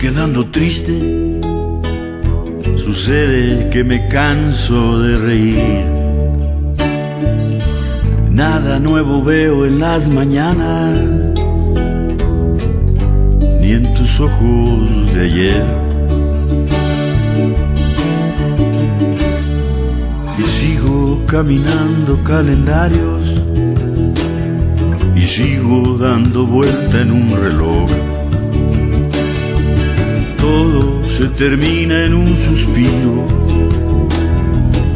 Quedando triste. Sucede que me canso de reír. Nada nuevo veo en las mañanas, ni en tus ojos de ayer. Y sigo caminando calendarios y sigo dando vuelta en un reloj. Todo se termina en un suspiro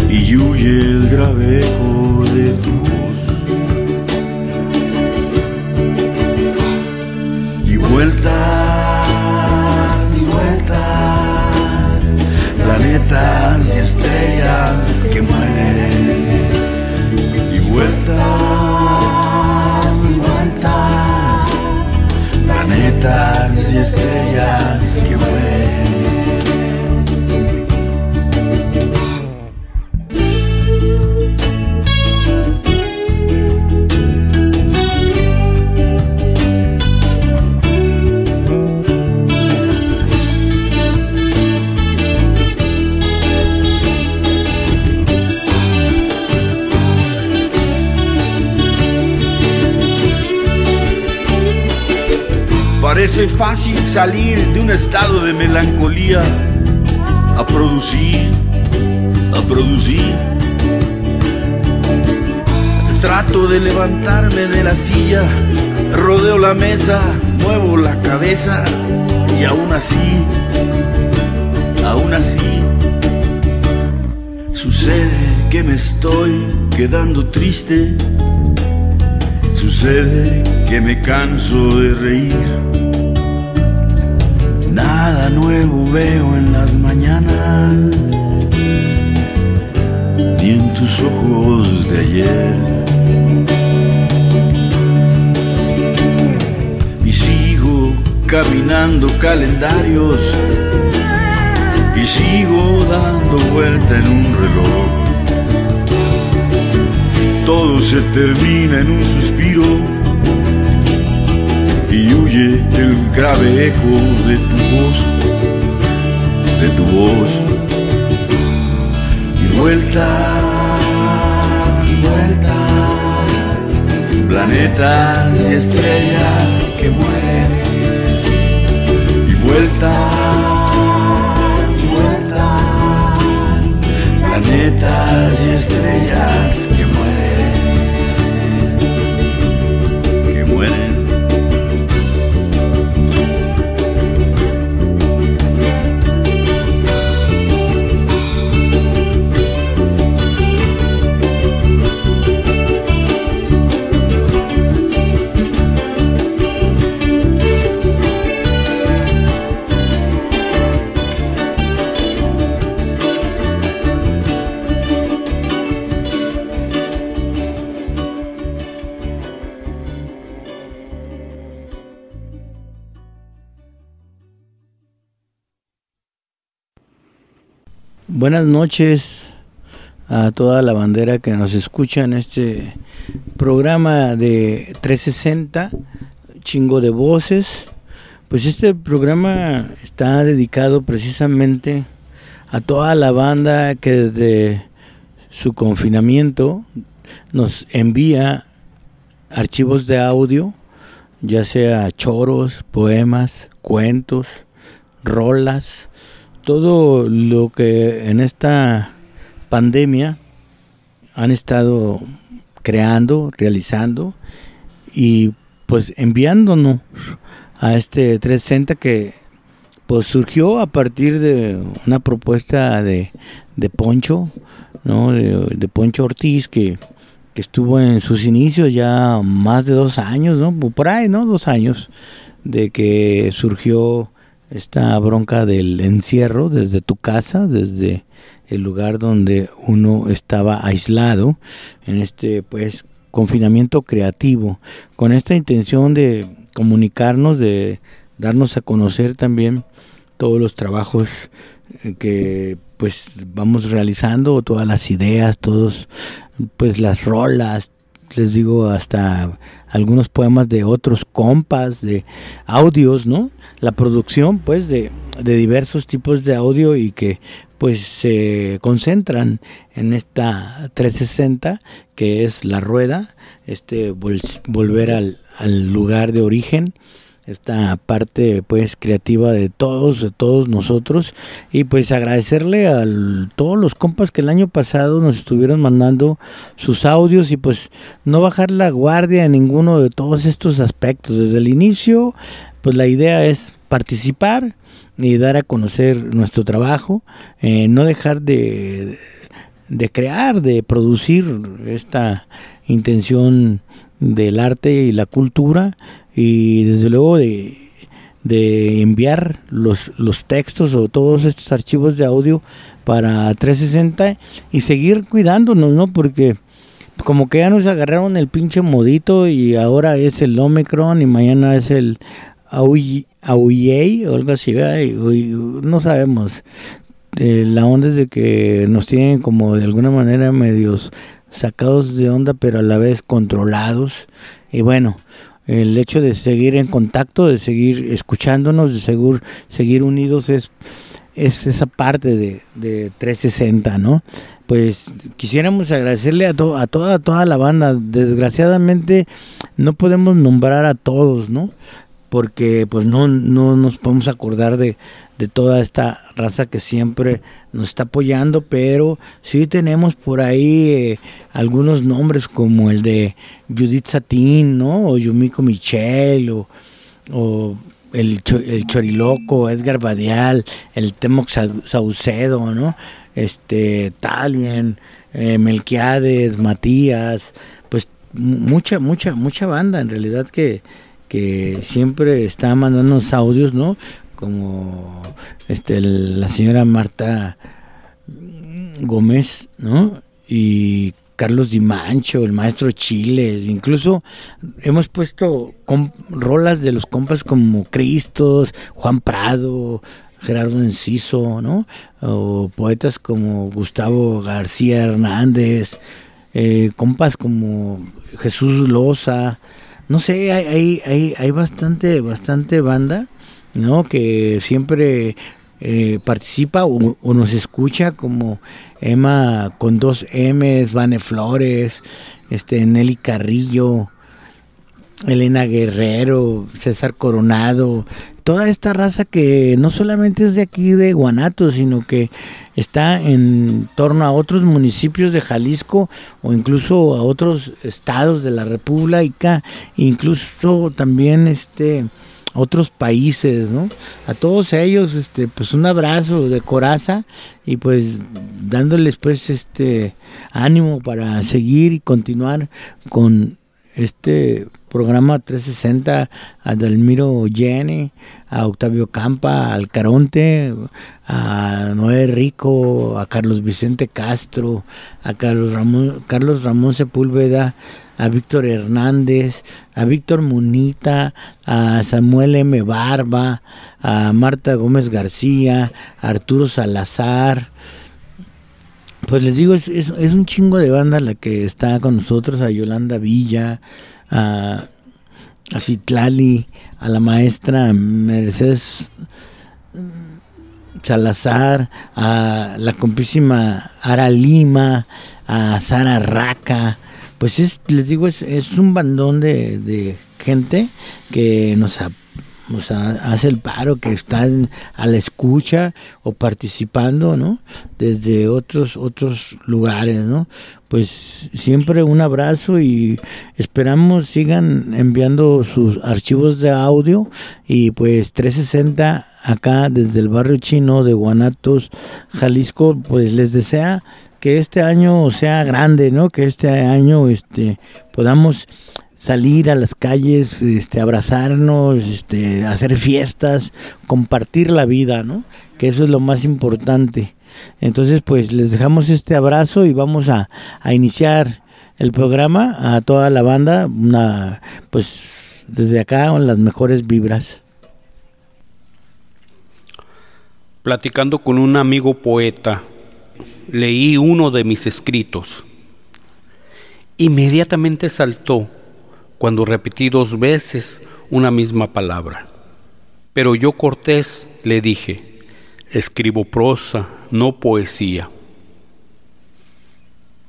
y huye el grave eco de tu voz. Y vueltas y vueltas, planetas y estrellas que mueren. Y vueltas planetas y estrellas que mueren. Parece fácil salir de un estado de melancolía a producir, a producir. Trato de levantarme de la silla, rodeo la mesa, muevo la cabeza y aún así, aún así, sucede que me estoy quedando triste. Sucede que me canso de reír. Nada nuevo veo en las mañanas, ni en tus ojos de ayer. Y sigo caminando calendarios, y sigo dando vuelta en un reloj todo se termina en un suspiro el grave eco de tu voz, de tu voz. Y vueltas y vueltas, planetas y estrellas que mueren. Y vueltas y vueltas, planetas y estrellas que mueren. Buenas noches a toda la bandera que nos escucha en este programa de 360, chingo de voces. Pues este programa está dedicado precisamente a toda la banda que desde su confinamiento nos envía archivos de audio, ya sea choros, poemas, cuentos, rolas, todo lo que en esta pandemia han estado creando, realizando y pues enviándonos a este 360 que pues surgió a partir de una propuesta de, de Poncho, ¿no? De, Poncho Ortiz que, que, estuvo en sus inicios ya más de dos años, ¿no? Por ahí, ¿no? Dos años de que surgió esta bronca del encierro desde tu casa, desde el lugar donde uno estaba aislado, en este pues confinamiento creativo, con esta intención de comunicarnos, de darnos a conocer también todos los trabajos eh, que pues vamos realizando, todas las ideas, todos pues las rolas, les digo hasta algunos poemas de otros compas, de audios, ¿no? La producción, pues, de, de diversos tipos de audio y que, pues, se concentran en esta 360, que es la rueda, este volver al, al lugar de origen, esta parte pues creativa de todos, de todos nosotros y pues agradecerle a todos los compas que el año pasado nos estuvieron mandando sus audios y pues no bajar la guardia en ninguno de todos estos aspectos. Desde el inicio pues la idea es participar y dar a conocer nuestro trabajo, eh, no dejar de, de crear, de producir esta intención del arte y la cultura y desde luego de, de enviar los, los textos o todos estos archivos de audio para 360 y seguir cuidándonos, ¿no? Porque como que ya nos agarraron el pinche modito y ahora es el Omicron y mañana es el Auye o algo así, no sabemos. Eh, la onda es de que nos tienen como de alguna manera medios sacados de onda pero a la vez controlados y bueno, el hecho de seguir en contacto, de seguir escuchándonos, de seguir, seguir unidos es, es esa parte de, de 360, ¿no? Pues quisiéramos agradecerle a, toda, la banda. Desgraciadamente no podemos nombrar a todos, ¿no? Porque pues no nos podemos acordar de, de toda esta raza que siempre nos está apoyando, pero sí tenemos por ahí eh, algunos nombres como el de Judith Satín, ¿no? O Yumiko Michel, o, el, el, Choriloco, Edgar Badial, el Temox Saucedo, ¿no? Este, Talien, eh, Melquiades, Matías, pues mucha, mucha, mucha banda en realidad que, que siempre está mandando audios, ¿no? Como este la señora Marta Gómez, ¿no? Y Carlos Dimancho, el maestro Chiles, incluso hemos puesto rolas de los compas como Cristos, Juan Prado, Gerardo Enciso, ¿no? O poetas como Gustavo García Hernández, eh, compas como Jesús Loza, no sé, hay, hay, hay bastante, bastante banda ¿no? Que siempre eh, participa o, nos escucha como Emma con dos M's, Vane Flores, este, Nelly Carrillo, Elena Guerrero, César Coronado, toda esta raza que no solamente es de aquí de Guanato, sino que está en torno a otros municipios de Jalisco o incluso a otros estados de la República, incluso también este otros países, ¿no? A todos ellos, este, pues un abrazo de coraza y pues dándoles pues este ánimo para seguir y continuar con este programa 360 a Dalmiro Jenny, a Octavio Campa, al Caronte, a Noé Rico, a Carlos Vicente Castro, a Carlos Ramón, Carlos Ramón Sepúlveda, a Víctor Hernández, a Víctor Munita, a Samuel M. Barba, a Marta Gómez García, a Arturo Salazar, pues les digo, es, un chingo de banda la que está con nosotros, a Yolanda Villa, a, a Citlali, a la maestra Mercedes Salazar, a la compísima Ara Lima, a Sara Raca, pues es, les digo, es, es un bandón de, de gente que nos hace el paro, que están a la escucha o participando, ¿no? Desde otros, otros lugares, ¿no? Pues siempre un abrazo y esperamos sigan enviando sus archivos de audio y pues 360 acá desde el barrio chino de Guanatos, Jalisco, pues les desea que este año sea grande, ¿no? Que este año este podamos salir a las calles, este, abrazarnos, este, hacer fiestas, compartir la vida, ¿no? Que eso es lo más importante. Entonces, pues les dejamos este abrazo y vamos a, a iniciar el programa a toda la banda, una, pues desde acá las mejores vibras. Platicando con un amigo poeta, leí uno de mis escritos. Inmediatamente saltó cuando repetí dos veces una misma palabra. Pero yo Cortés le dije, escribo prosa, no poesía,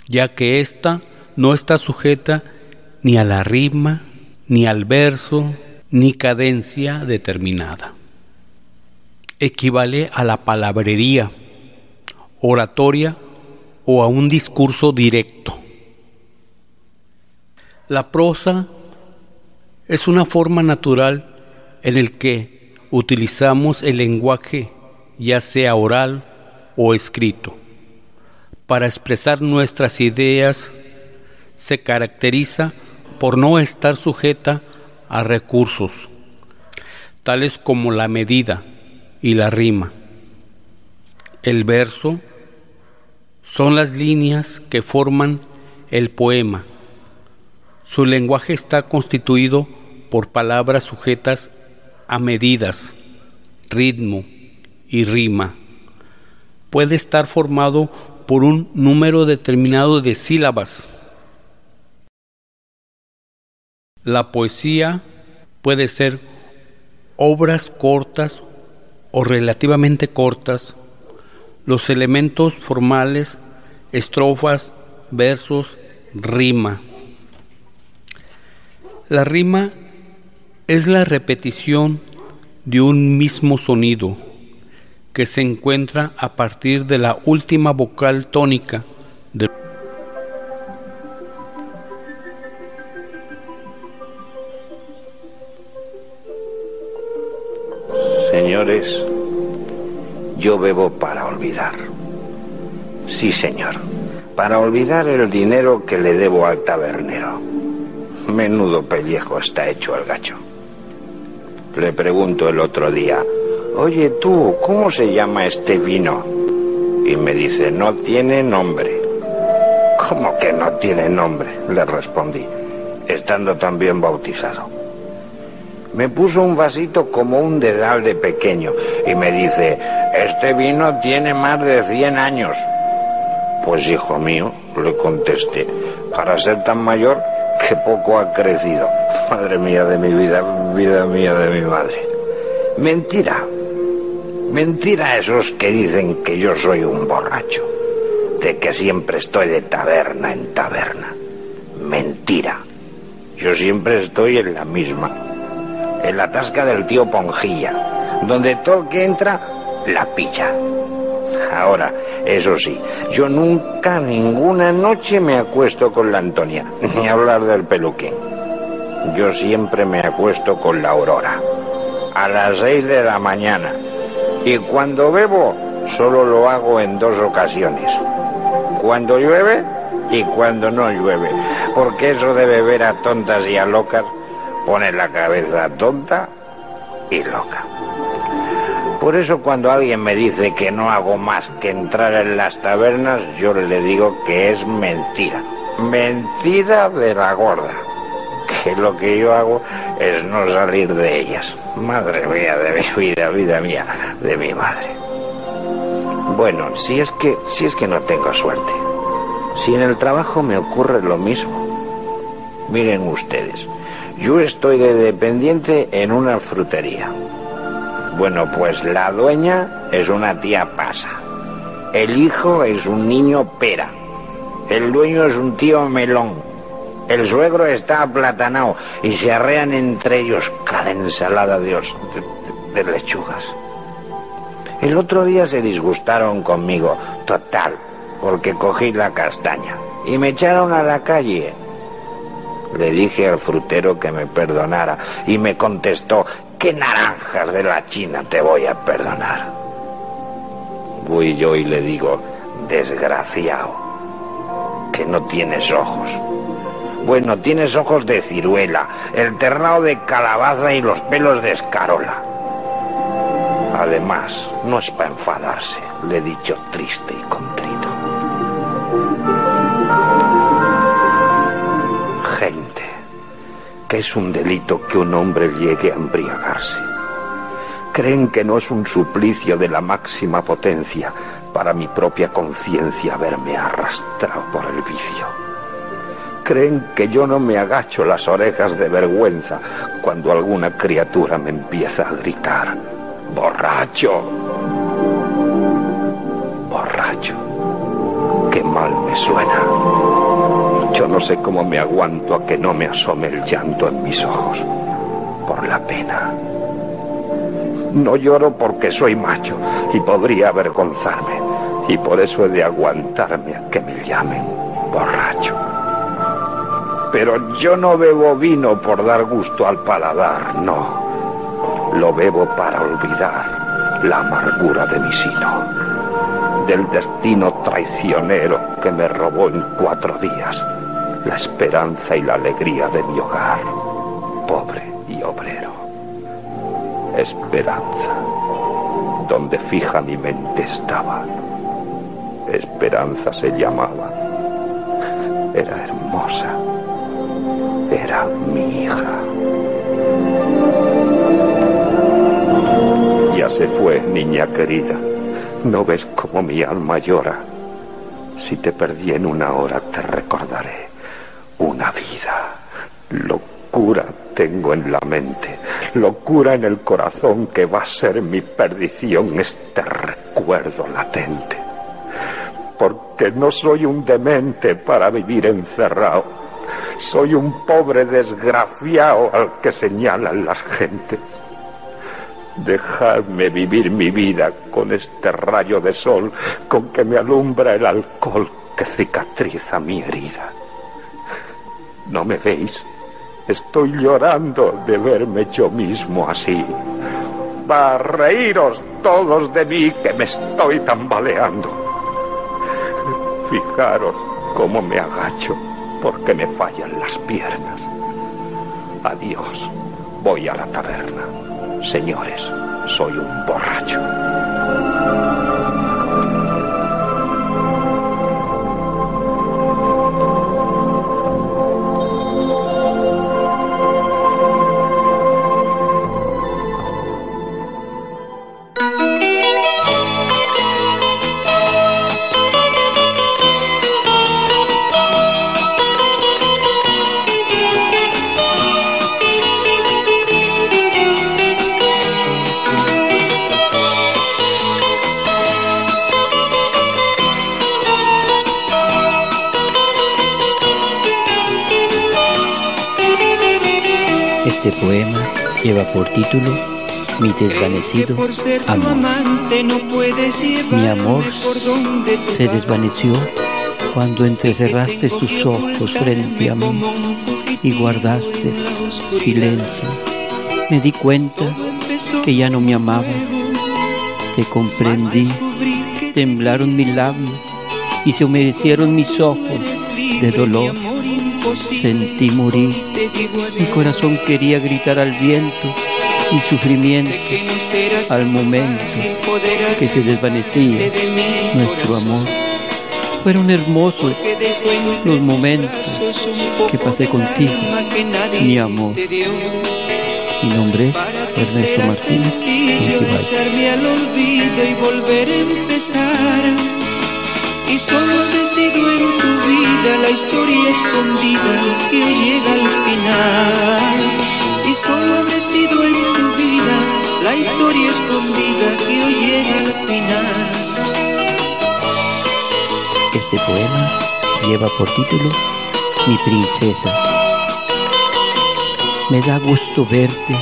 ya que ésta no está sujeta ni a la rima, ni al verso, ni cadencia determinada. Equivale a la palabrería, oratoria o a un discurso directo. La prosa es una forma natural en el que utilizamos el lenguaje, ya sea oral o escrito, para expresar nuestras ideas. Se caracteriza por no estar sujeta a recursos, tales como la medida y la rima. El verso son las líneas que forman el poema su lenguaje está constituido por palabras sujetas a medidas, ritmo y rima. Puede estar formado por un número determinado de sílabas. La poesía puede ser obras cortas o relativamente cortas, los elementos formales, estrofas, versos, rima. La rima es la repetición de un mismo sonido que se encuentra a partir de la última vocal tónica de yo bebo para olvidar. Sí, señor, para olvidar el dinero que le debo al tabernero. Menudo pellejo está hecho el gacho. Le pregunto el otro día, oye tú, ¿cómo se llama este vino? Y me dice, no tiene nombre. ¿Cómo que no tiene nombre? Le respondí, estando también bautizado. Me puso un vasito como un dedal de pequeño y me dice, este vino tiene más de 100 años. Pues hijo mío, le contesté, para ser tan mayor que poco ha crecido. Madre mía de mi vida, vida mía de mi madre. Mentira. Mentira esos que dicen que yo soy un borracho, de que siempre estoy de taberna en taberna. Mentira. Yo siempre estoy en la misma, en la tasca del tío Ponjilla, donde todo el que entra la pilla. Ahora, eso sí, yo nunca, ninguna noche me acuesto con la Antonia, ni hablar del peluquín. Yo siempre me acuesto con la Aurora, a las seis de la mañana. Y cuando bebo, solo lo hago en dos ocasiones. Cuando llueve y cuando no llueve. Porque eso de beber a tontas y a locas pone la cabeza tonta y loca. Por eso cuando alguien me dice que no hago más que entrar en las tabernas, yo le digo que es mentira. Mentira de la gorda. Que lo que yo hago es no salir de ellas. Madre mía de mi vida, vida mía, de mi madre. Bueno, si es que, si es que no tengo suerte. Si en el trabajo me ocurre lo mismo. Miren ustedes, yo estoy de dependiente en una frutería. Bueno, pues la dueña es una tía pasa. El hijo es un niño pera. El dueño es un tío melón. El suegro está aplatanado y se arrean entre ellos cada ensalada de, de lechugas. El otro día se disgustaron conmigo, total, porque cogí la castaña y me echaron a la calle. Le dije al frutero que me perdonara y me contestó, ¿qué naranjas de la China te voy a perdonar? Voy yo y le digo, desgraciado, que no tienes ojos. Bueno, tienes ojos de ciruela, el ternado de calabaza y los pelos de escarola. Además, no es para enfadarse, le he dicho triste y contrito. Gente, que es un delito que un hombre llegue a embriagarse. Creen que no es un suplicio de la máxima potencia para mi propia conciencia haberme arrastrado por el vicio. Creen que yo no me agacho las orejas de vergüenza cuando alguna criatura me empieza a gritar Borracho. Borracho. Qué mal me suena. No sé cómo me aguanto a que no me asome el llanto en mis ojos. Por la pena. No lloro porque soy macho y podría avergonzarme. Y por eso he de aguantarme a que me llamen borracho. Pero yo no bebo vino por dar gusto al paladar, no lo bebo para olvidar la amargura de mi sino, del destino traicionero que me robó en cuatro días la esperanza y la alegría de mi hogar, pobre y obrero. Esperanza, donde fija mi mente estaba. Esperanza se llamaba. Era hermosa. Era mi hija. Ya se fue, niña querida. ¿No ves cómo mi alma llora? Si te perdí en una hora, te recordaré. Una vida. Locura tengo en la mente. Locura en el corazón que va a ser mi perdición este recuerdo latente. Porque no soy un demente para vivir encerrado. Soy un pobre desgraciado al que señalan las gentes Dejadme vivir mi vida con este rayo de sol con que me alumbra el alcohol que cicatriza mi herida. ¿No me veis? Estoy llorando de verme yo mismo así. Va a reíros todos de mí que me estoy tambaleando. Fijaros cómo me agacho porque me fallan las piernas. Adiós, voy a la taberna. Señores, soy un borracho. Este poema lleva por título Mi desvanecido amor. Mi amor se desvaneció cuando entrecerraste tus ojos frente a mí y guardaste silencio. Me di cuenta que ya no me amaba. Te comprendí, temblaron mis labios y se humedecieron mis ojos de dolor sentí morir. Mi corazón quería gritar al viento mi sufrimiento al momento que se desvanecía nuestro amor. Fueron hermosos los momentos que pasé contigo, mi amor. Mi nombre sencillo echarme al olvido y solo decido en tu vida la historia escondida que llega al final. Y solo decido en tu vida la historia escondida que hoy llega al final. Este poema lleva por título Mi princesa. Me da gusto verte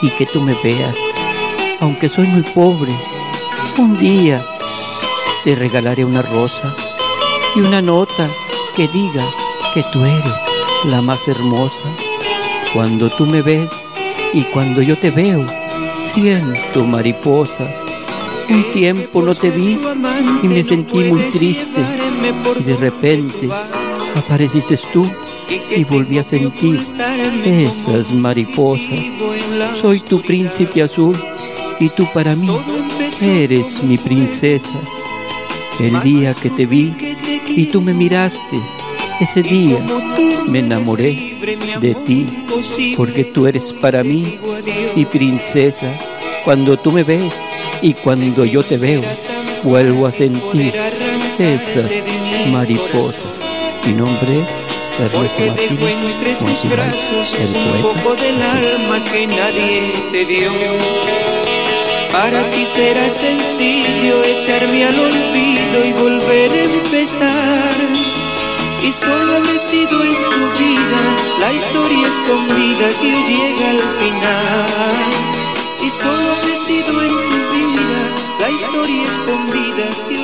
y que tú me veas, aunque soy muy pobre. Un día te regalaré una rosa y una nota que diga que tú eres la más hermosa. Cuando tú me ves y cuando yo te veo, siento mariposa. Un tiempo no te vi y me sentí muy triste y de repente apareciste tú y volví a sentir esas mariposas. Soy tu príncipe azul y tú para mí eres mi princesa. El día que te vi y tú me miraste, ese día me enamoré de ti, porque tú eres para mí mi princesa. Cuando tú me ves y cuando yo te veo, vuelvo a sentir esas mariposas. Mi nombre es Ernesto Martínez, entre tus brazos un poco del alma que nadie te dio. Para ti será sencillo echarme al olvido y volver a empezar. Y solo habré sido en tu vida la historia escondida que llega al final. Y solo habré sido en tu vida la historia escondida que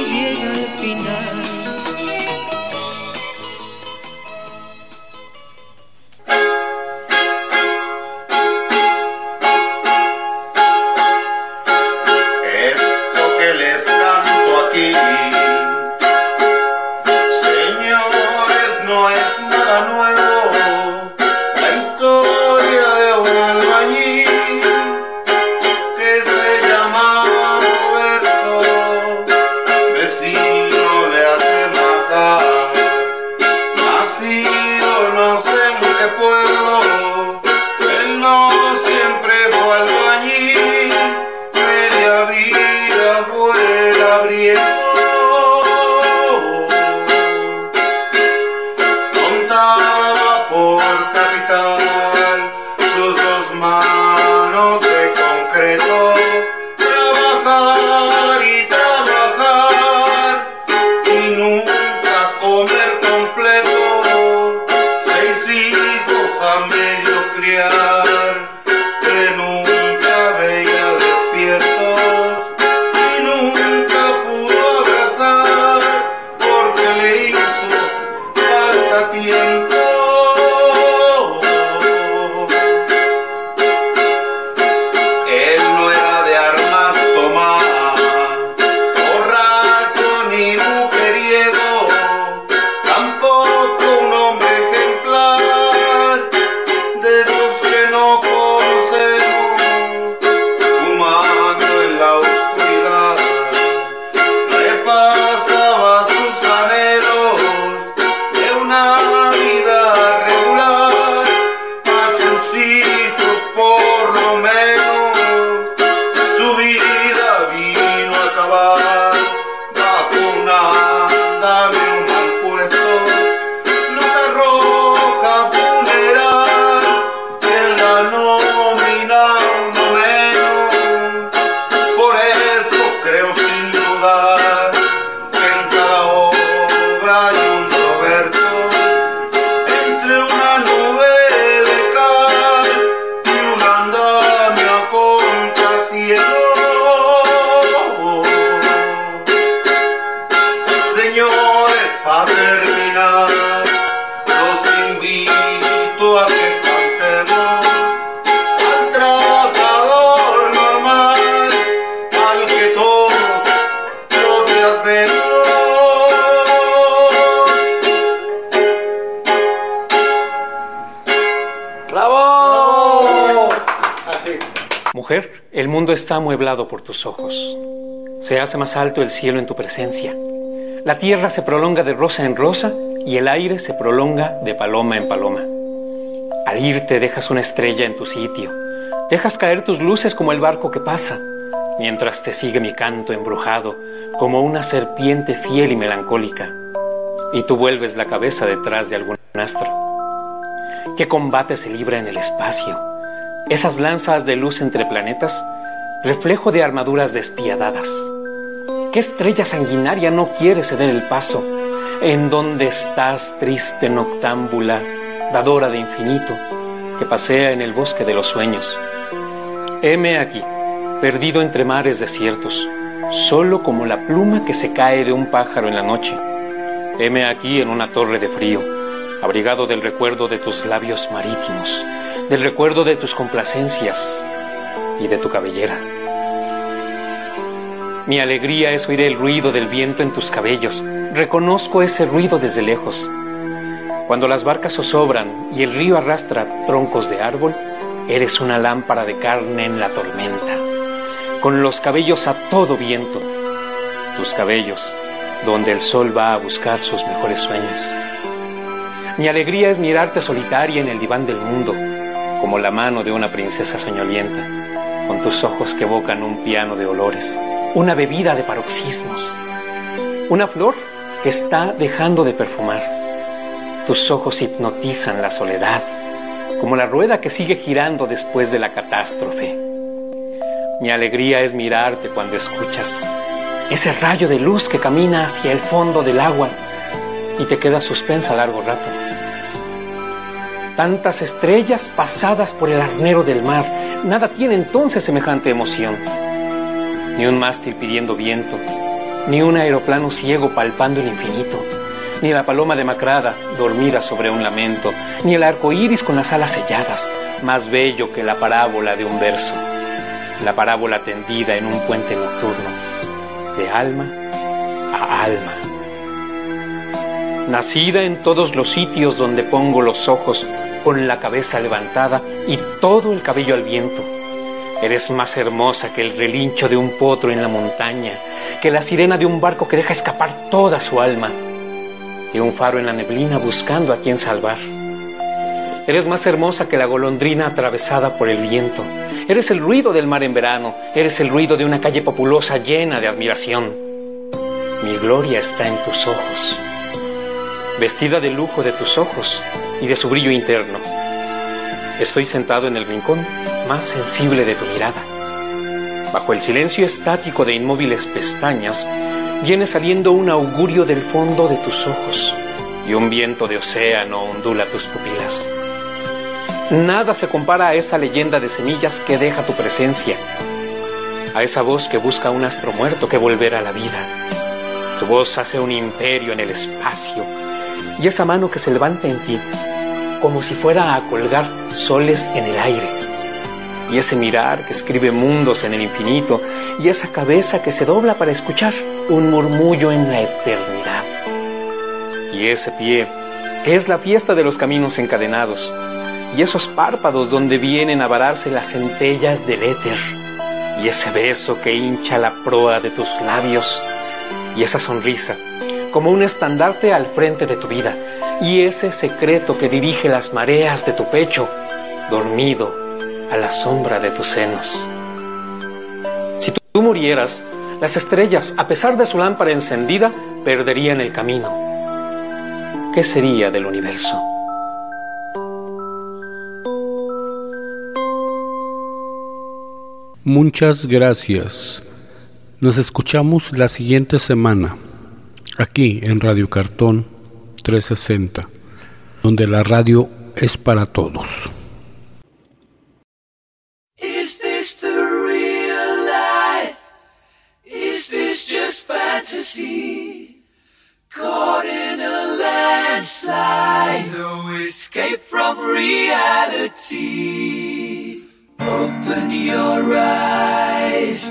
está amueblado por tus ojos. Se hace más alto el cielo en tu presencia. La tierra se prolonga de rosa en rosa y el aire se prolonga de paloma en paloma. Al irte dejas una estrella en tu sitio, Dejas caer tus luces como el barco que pasa, mientras te sigue mi canto embrujado como una serpiente fiel y melancólica, y tú vuelves la cabeza detrás de algún astro. ¿Qué combate se libra en el espacio? Esas lanzas de luz entre planetas, reflejo de armaduras despiadadas. ¿Qué estrella sanguinaria no quiere ceder el paso? ¿En dónde estás, triste noctámbula, dadora de infinito, que pasea en el bosque de los sueños? Heme aquí, perdido entre mares desiertos, solo como la pluma que se cae de un pájaro en la noche. Heme aquí en una torre de frío, abrigado del recuerdo de tus labios marítimos, del recuerdo de tus complacencias y de tu cabellera. Mi alegría es oír el ruido del viento en tus cabellos. Reconozco ese ruido desde lejos. Cuando las barcas zozobran y el río arrastra troncos de árbol, eres una lámpara de carne en la tormenta, con los cabellos a todo viento. Tus cabellos, donde el sol va a buscar sus mejores sueños. Mi alegría es mirarte solitaria en el diván del mundo, como la mano de una princesa soñolienta, con tus ojos que evocan un piano de olores una bebida de paroxismos, una flor que está dejando de perfumar. Tus ojos hipnotizan la soledad, como la rueda que sigue girando después de la catástrofe. Mi alegría es mirarte cuando escuchas ese rayo de luz que camina hacia el fondo del agua y te queda suspensa largo rato. Tantas estrellas pasadas por el arnero del mar, nada tiene entonces semejante emoción ni un mástil pidiendo viento, ni un aeroplano ciego palpando el infinito, ni la paloma demacrada dormida sobre un lamento, ni el arco iris con las alas selladas, más bello que la parábola de un verso, la parábola tendida en un puente nocturno, de alma a alma. Nacida en todos los sitios donde pongo los ojos, con la cabeza levantada y todo el cabello al viento Eres más hermosa que el relincho de un potro en la montaña, que la sirena de un barco que deja escapar toda su alma, que un faro en la neblina buscando a quien salvar. Eres más hermosa que la golondrina atravesada por el viento. Eres el ruido del mar en verano. Eres el ruido de una calle populosa llena de admiración. Mi gloria está en tus ojos, vestida de lujo de tus ojos y de su brillo interno. Estoy sentado en el rincón más sensible de tu mirada. Bajo el silencio estático de inmóviles pestañas, viene saliendo un augurio del fondo de tus ojos y un viento de océano ondula tus pupilas. Nada se compara a esa leyenda de semillas que deja tu presencia, a esa voz que busca un astro muerto que volver a la vida. Tu voz hace un imperio en el espacio y esa mano que se levanta en ti como si fuera a colgar soles en el aire y ese mirar que escribe mundos en el infinito, y esa cabeza que se dobla para escuchar un murmullo en la eternidad. Y ese pie, que es la fiesta de los caminos encadenados, y esos párpados donde vienen a vararse las centellas del éter, y ese beso que hincha la proa de tus labios, y esa sonrisa, como un estandarte al frente de tu vida, y ese secreto que dirige las mareas de tu pecho, dormido a la sombra de tus senos. Si tú murieras, las estrellas, a pesar de su lámpara encendida, perderían el camino. ¿Qué sería del universo? Muchas gracias. Nos escuchamos la siguiente semana, aquí en Radio Cartón 360, donde la radio es para todos. fantasy. Caught in a landslide, no escape from reality. Open your eyes,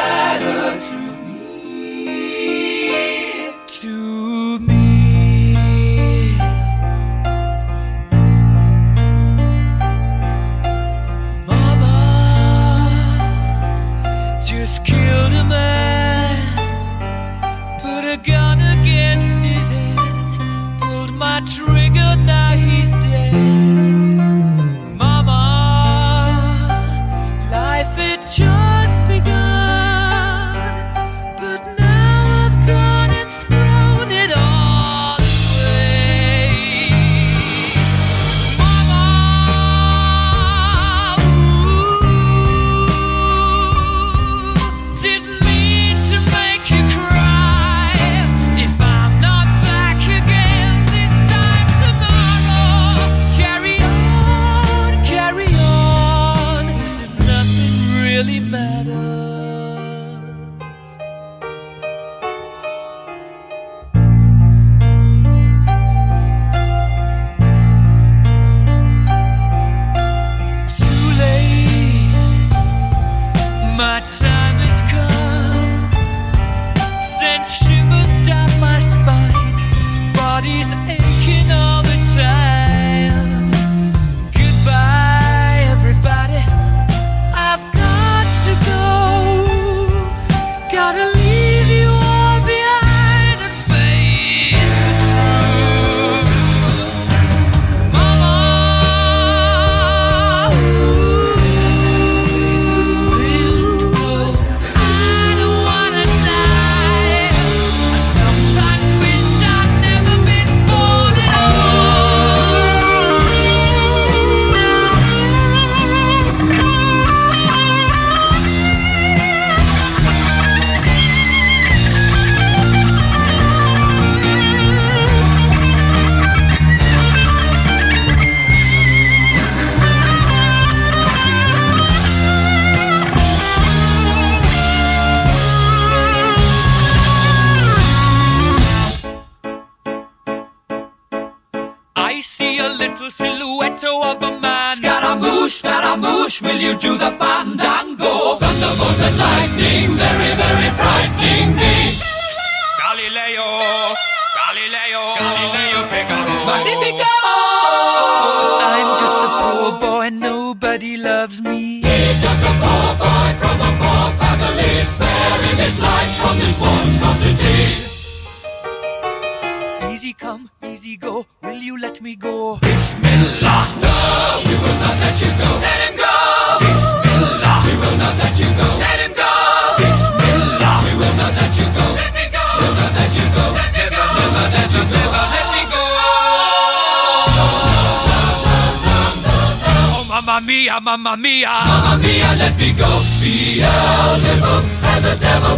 Mamma mia! Mamma mia, let me go! Beelzebub has a devil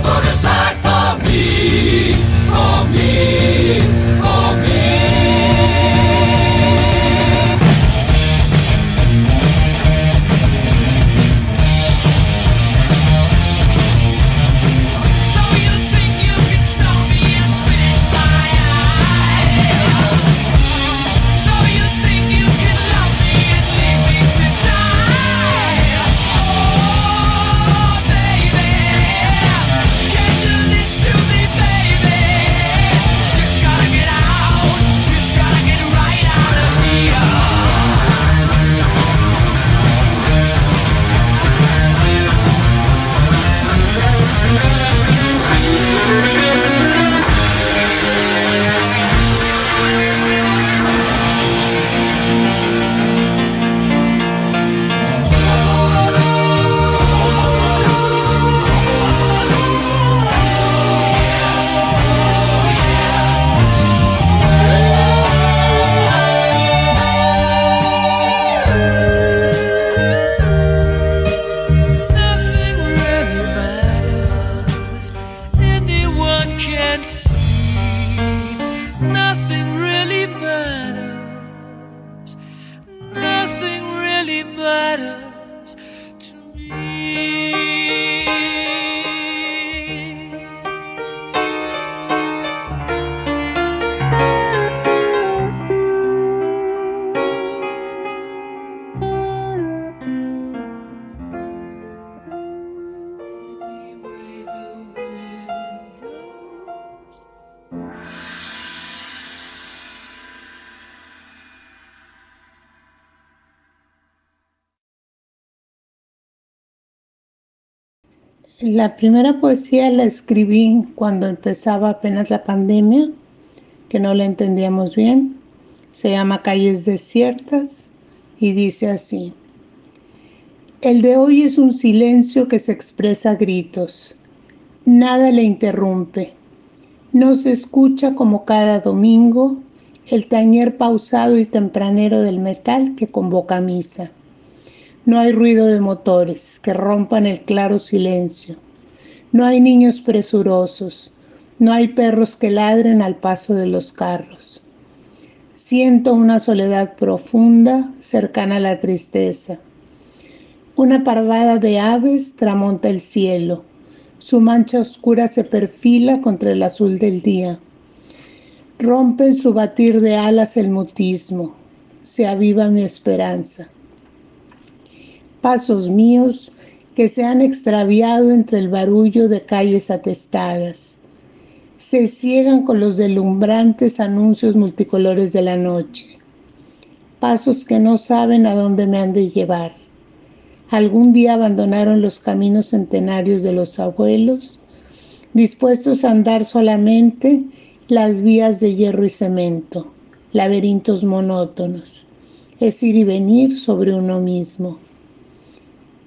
La primera poesía la escribí cuando empezaba apenas la pandemia, que no la entendíamos bien. Se llama Calles Desiertas y dice así. El de hoy es un silencio que se expresa a gritos. Nada le interrumpe. No se escucha como cada domingo el tañer pausado y tempranero del metal que convoca misa. No hay ruido de motores que rompan el claro silencio. No hay niños presurosos. No hay perros que ladren al paso de los carros. Siento una soledad profunda cercana a la tristeza. Una parvada de aves tramonta el cielo. Su mancha oscura se perfila contra el azul del día. Rompe en su batir de alas el mutismo. Se aviva mi esperanza pasos míos que se han extraviado entre el barullo de calles atestadas. Se ciegan con los delumbrantes anuncios multicolores de la noche. Pasos que no saben a dónde me han de llevar. Algún día abandonaron los caminos centenarios de los abuelos, dispuestos a andar solamente las vías de hierro y cemento, laberintos monótonos, es ir y venir sobre uno mismo.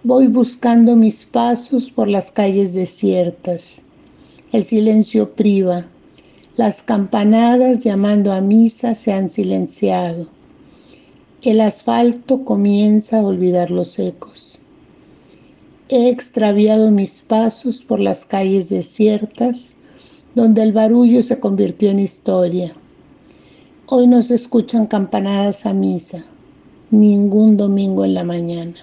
Voy buscando mis pasos por las calles desiertas. El silencio priva. Las campanadas llamando a misa se han silenciado. El asfalto comienza a olvidar los ecos. He extraviado mis pasos por las calles desiertas, donde el barullo se convirtió en historia. Hoy no se escuchan campanadas a misa, ningún domingo en la mañana.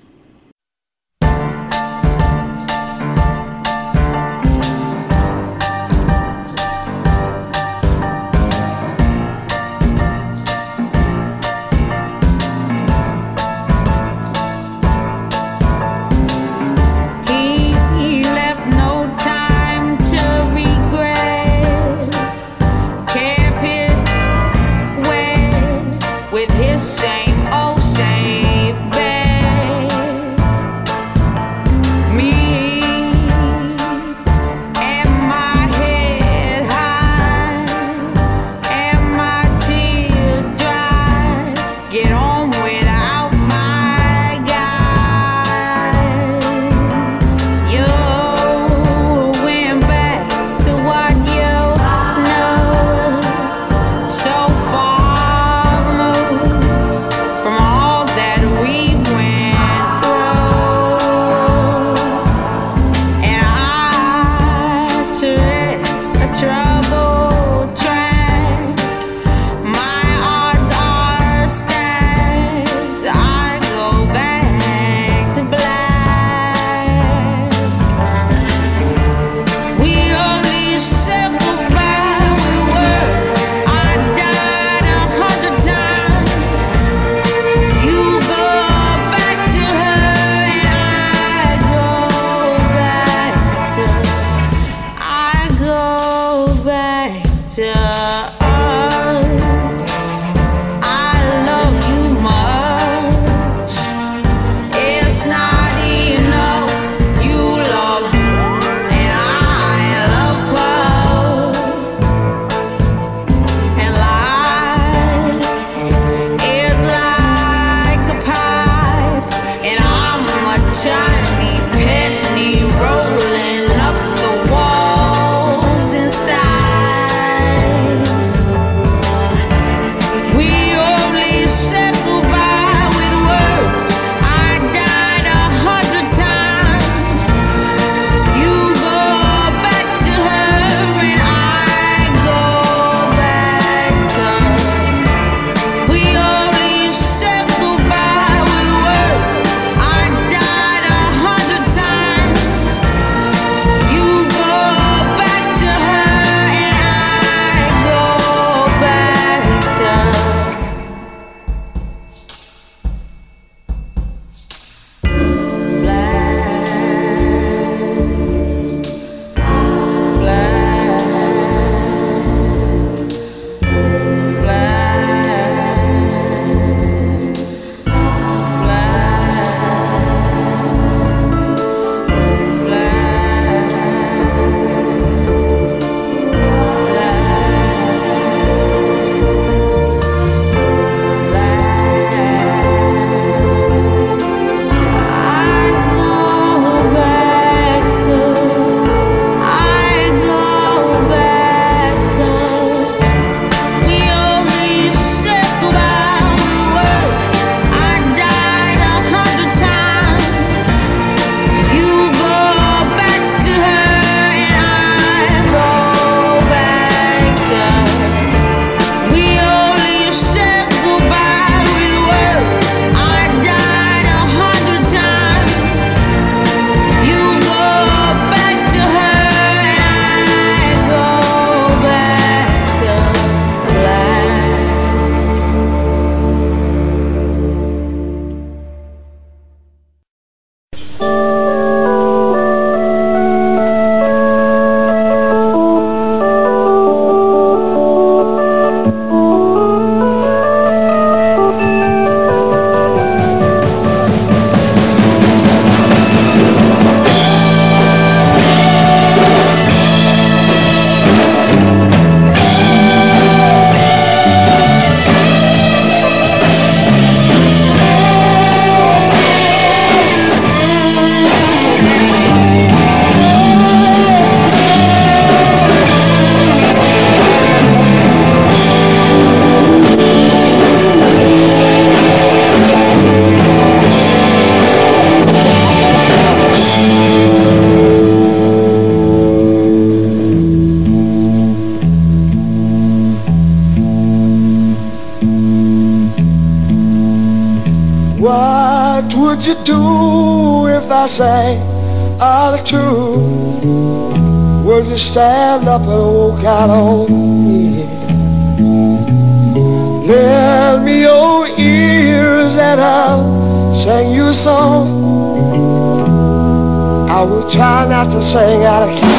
saying out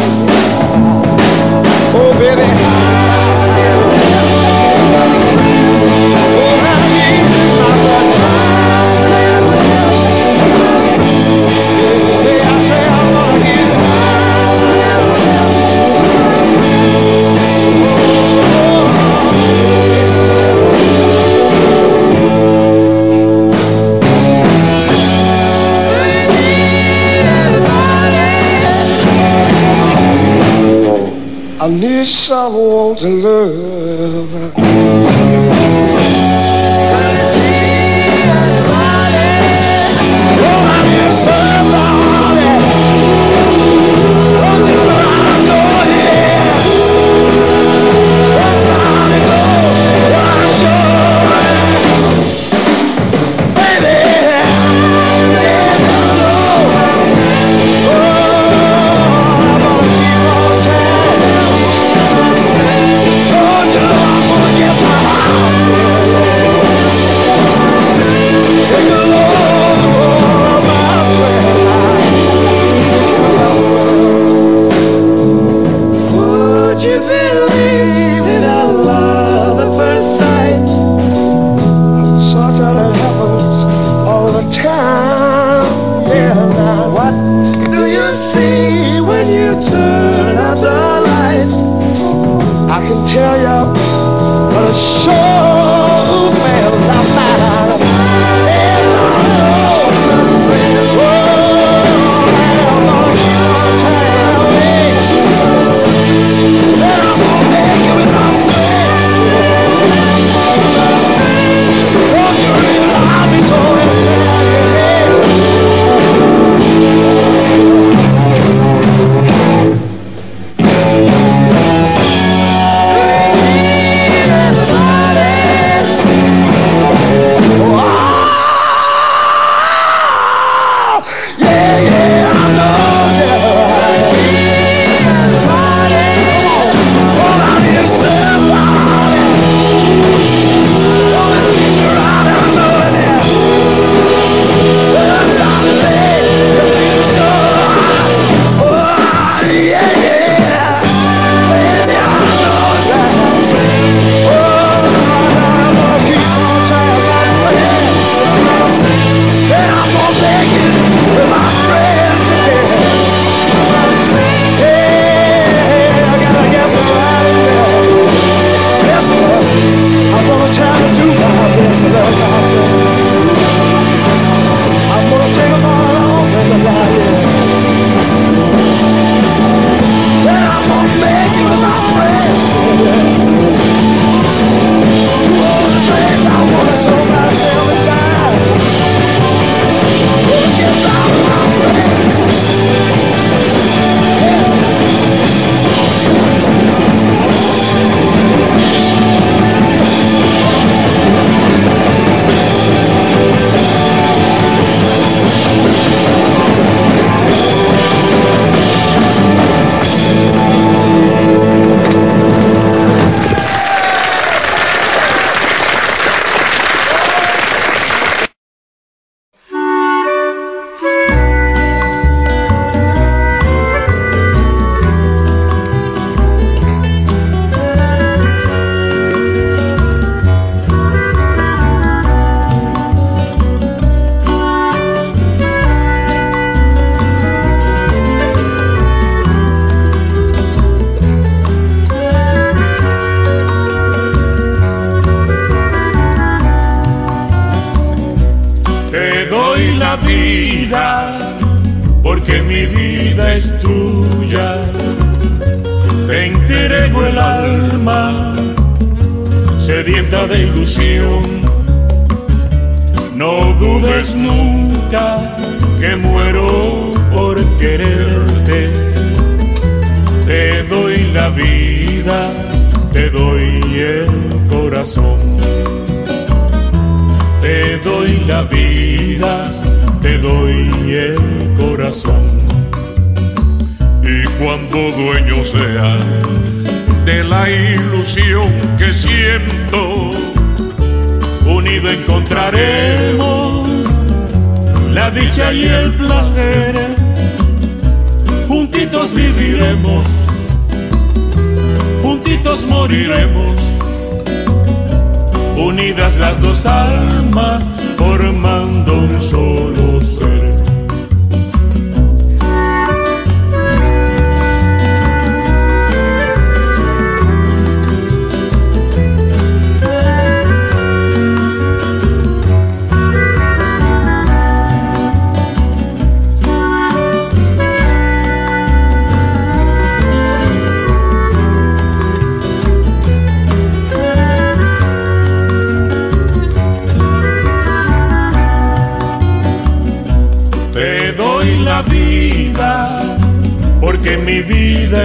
someone to love. porque mi vida es tuya. Te entrego el alma, sedienta de ilusión. No dudes nunca que muero por quererte. Te doy la vida, te doy el corazón. Te doy la vida doy el corazón. Y cuando dueño sea de la ilusión que siento, unido encontraremos la dicha y el placer. Juntitos viviremos, juntitos moriremos, unidas las dos almas formando un solo ser.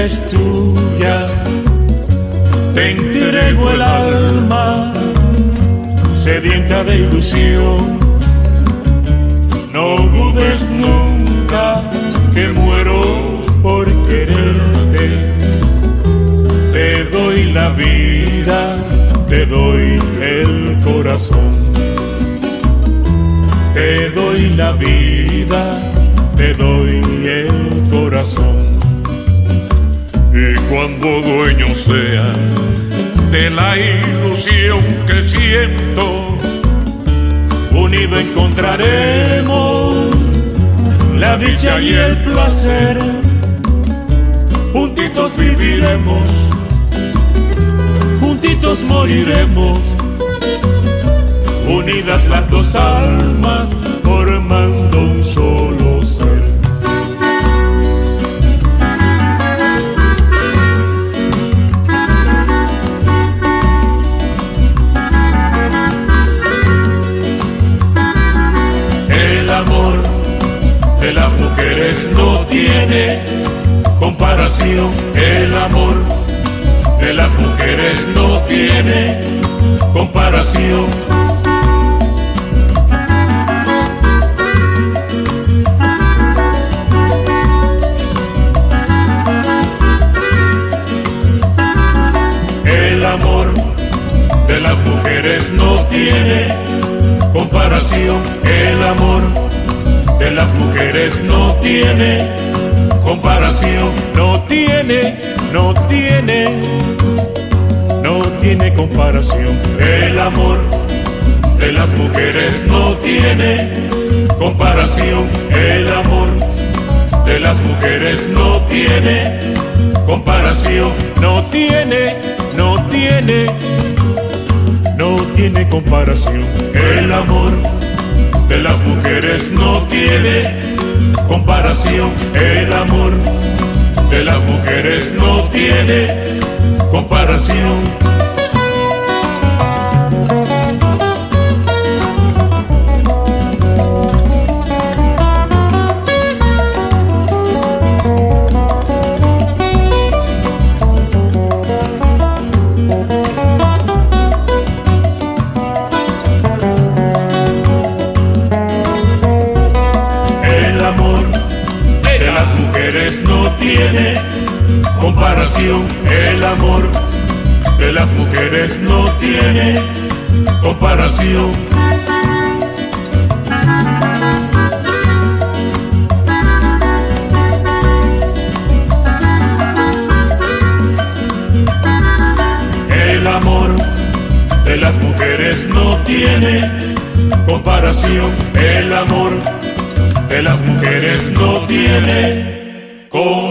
Es tuya. Te entrego el alma sedienta de ilusión. No dudes nunca que muero por quererte. Te doy la vida, te doy el corazón. Te doy la vida, te doy el corazón. Y cuando dueño sea de la ilusión que siento, unido encontraremos la dicha y el placer. Juntitos viviremos, juntitos moriremos unidas las dos almas formando tiene comparación. El amor de las mujeres no tiene comparación. El amor de las mujeres no tiene comparación. El amor de las mujeres no tiene comparación. No tiene, no tiene, no tiene comparación. El amor de las mujeres no tiene comparación. El amor de las mujeres no tiene comparación. No tiene, no tiene, no tiene comparación. El amor de las mujeres no tiene comparación. El amor de las mujeres no tiene comparación. Comparación. El amor de las mujeres no tiene comparación. El amor de las mujeres no tiene comparación. El amor de las mujeres no tiene comparación.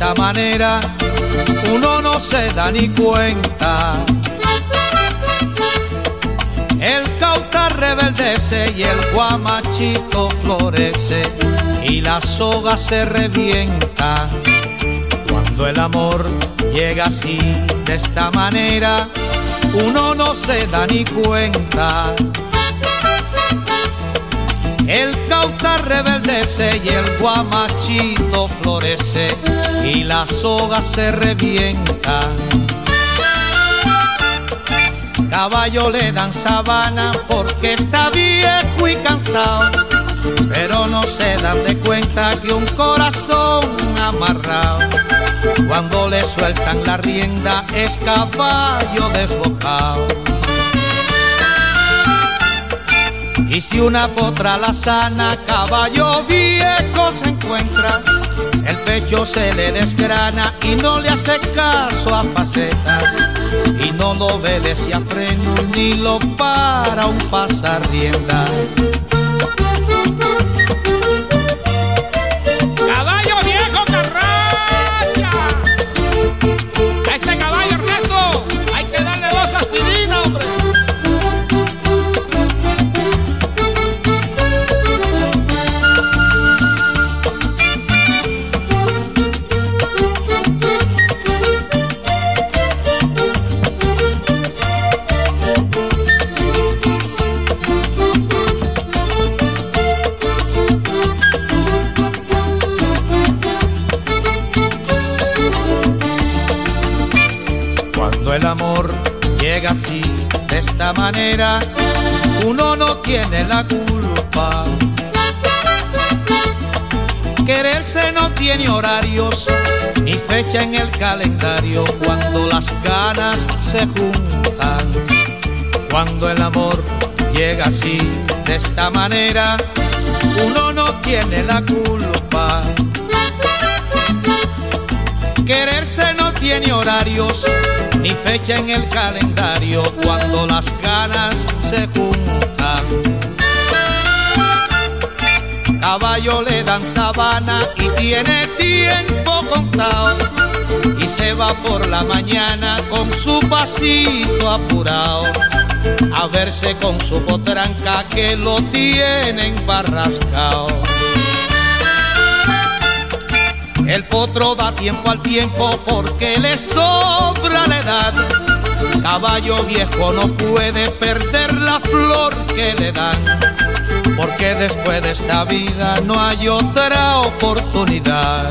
Esta manera, uno no se da ni cuenta. El cauta rebeldece y el guamachito florece y la soga se revienta. Cuando el amor llega así, de esta manera, uno no se da ni cuenta. El cauta rebeldece y el guamachito florece y la soga se revienta. Caballo le dan sabana porque está viejo y cansado, pero no se dan de cuenta que un corazón amarrado, cuando le sueltan la rienda es caballo desbocado. Y si una potra la sana, caballo viejo se encuentra, el pecho se le desgrana y no le hace caso a faceta. Y no lo obedece a freno ni lo para un pasar rienda. Esta manera, uno no tiene la culpa. Quererse no tiene horarios ni fecha en el calendario cuando las ganas se juntan. Cuando el amor llega así, de esta manera, uno no tiene la culpa. Quererse tiene horarios ni fecha en el calendario cuando las ganas se juntan. Caballo le dan sabana y tiene tiempo contado y se va por la mañana con su pasito apurado a verse con su potranca que lo tienen barrascao. El potro da tiempo al tiempo porque le sobra la edad. Caballo viejo no puede perder la flor que le dan. Porque después de esta vida no hay otra oportunidad.